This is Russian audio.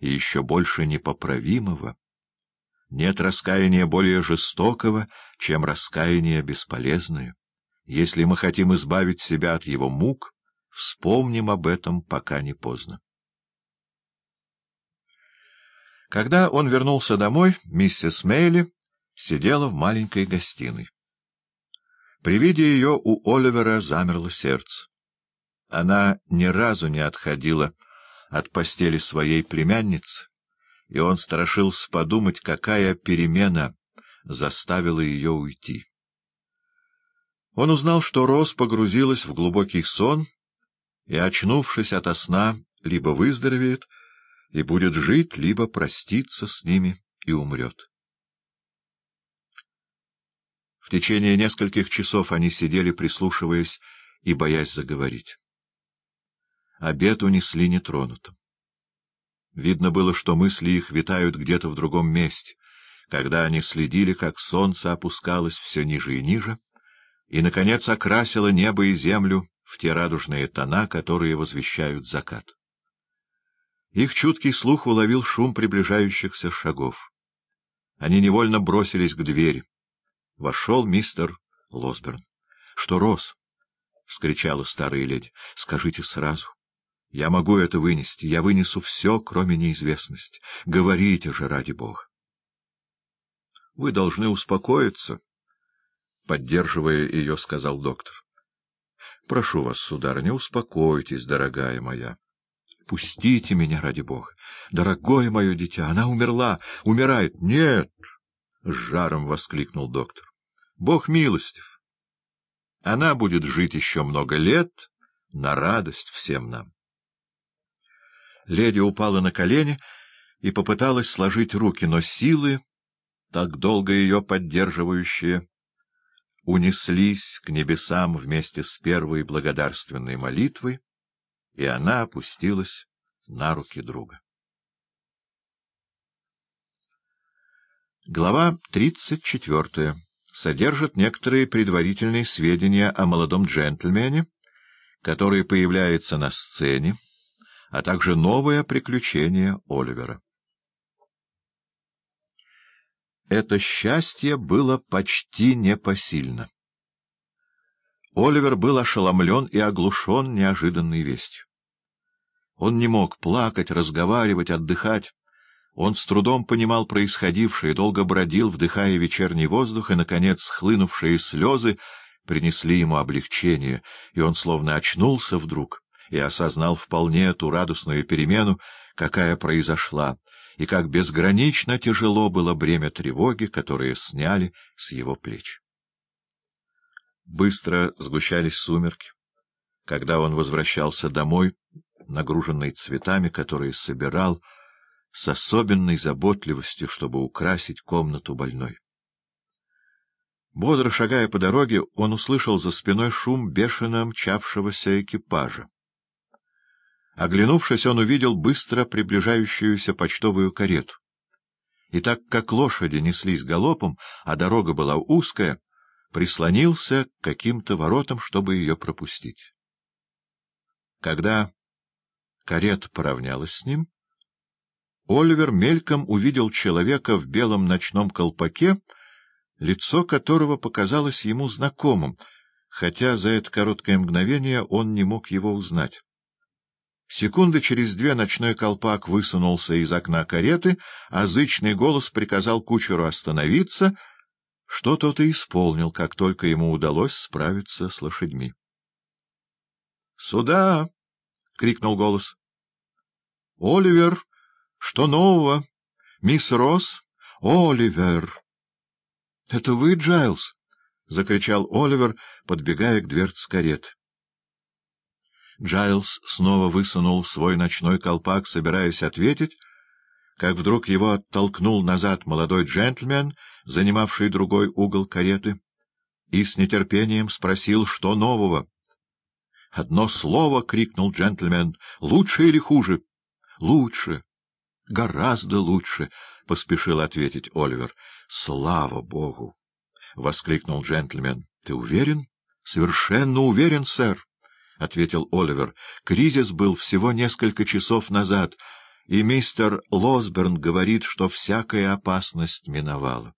и еще больше непоправимого. Нет раскаяния более жестокого, чем раскаяние бесполезное. Если мы хотим избавить себя от его мук, вспомним об этом, пока не поздно. Когда он вернулся домой, миссис Мейли сидела в маленькой гостиной. При виде ее у Оливера замерло сердце. Она ни разу не отходила от постели своей племянницы, и он страшился подумать, какая перемена заставила ее уйти. Он узнал, что Рос погрузилась в глубокий сон и, очнувшись ото сна, либо выздоровеет и будет жить, либо проститься с ними и умрет. В течение нескольких часов они сидели, прислушиваясь и боясь заговорить. Обед унесли нетронутым. Видно было, что мысли их витают где-то в другом месте, когда они следили, как солнце опускалось все ниже и ниже, и, наконец, окрасило небо и землю в те радужные тона, которые возвещают закат. Их чуткий слух уловил шум приближающихся шагов. Они невольно бросились к двери. Вошел мистер Лосберн. — Что, Рос? — вскричала старая леди. — Скажите сразу. Я могу это вынести. Я вынесу все, кроме неизвестности. Говорите же, ради бога. — Вы должны успокоиться, — поддерживая ее, сказал доктор. — Прошу вас, сударыня, успокойтесь, дорогая моя. Пустите меня, ради бога. Дорогое мое дитя, она умерла, умирает. Нет! — с жаром воскликнул доктор. Бог милостив. Она будет жить еще много лет на радость всем нам. Леди упала на колени и попыталась сложить руки, но силы, так долго ее поддерживающие, унеслись к небесам вместе с первой благодарственной молитвой, и она опустилась на руки друга. Глава тридцать четвертая содержит некоторые предварительные сведения о молодом джентльмене, который появляется на сцене, а также новое приключение Оливера. Это счастье было почти непосильно. Оливер был ошеломлен и оглушен неожиданной вестью. Он не мог плакать, разговаривать, отдыхать. Он с трудом понимал происходившее, долго бродил, вдыхая вечерний воздух, и, наконец, схлынувшие слезы принесли ему облегчение, и он словно очнулся вдруг и осознал вполне ту радостную перемену, какая произошла, и как безгранично тяжело было бремя тревоги, которое сняли с его плеч. Быстро сгущались сумерки. Когда он возвращался домой, нагруженный цветами, которые собирал, с особенной заботливостью, чтобы украсить комнату больной. Бодро шагая по дороге, он услышал за спиной шум бешено мчавшегося экипажа. Оглянувшись, он увидел быстро приближающуюся почтовую карету. И так как лошади неслись галопом, а дорога была узкая, прислонился к каким-то воротам, чтобы ее пропустить. Когда карета поравнялась с ним, Оливер мельком увидел человека в белом ночном колпаке, лицо которого показалось ему знакомым, хотя за это короткое мгновение он не мог его узнать. Секунды через две ночной колпак высунулся из окна кареты, а зычный голос приказал кучеру остановиться, что тот и исполнил, как только ему удалось справиться с лошадьми. — Сюда! — крикнул голос. — Оливер! Что нового? Мисс Росс? Оливер! — Это вы, Джайлз? — закричал Оливер, подбегая к дверце кареты. Джайлз снова высунул свой ночной колпак, собираясь ответить, как вдруг его оттолкнул назад молодой джентльмен, занимавший другой угол кареты, и с нетерпением спросил, что нового. — Одно слово! — крикнул джентльмен. — Лучше или хуже? — Лучше. — Гораздо лучше, — поспешил ответить Оливер. — Слава Богу! — воскликнул джентльмен. — Ты уверен? — Совершенно уверен, сэр. — ответил Оливер. — Кризис был всего несколько часов назад, и мистер Лосберн говорит, что всякая опасность миновала.